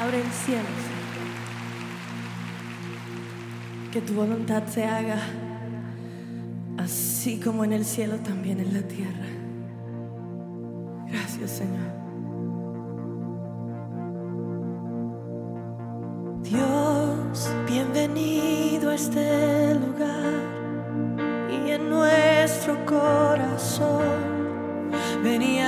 Abre el cielo, Que tu voluntad se haga así como en el cielo, también en la tierra. Gracias, Señor. Dios, bienvenido a este lugar y en nuestro corazón venías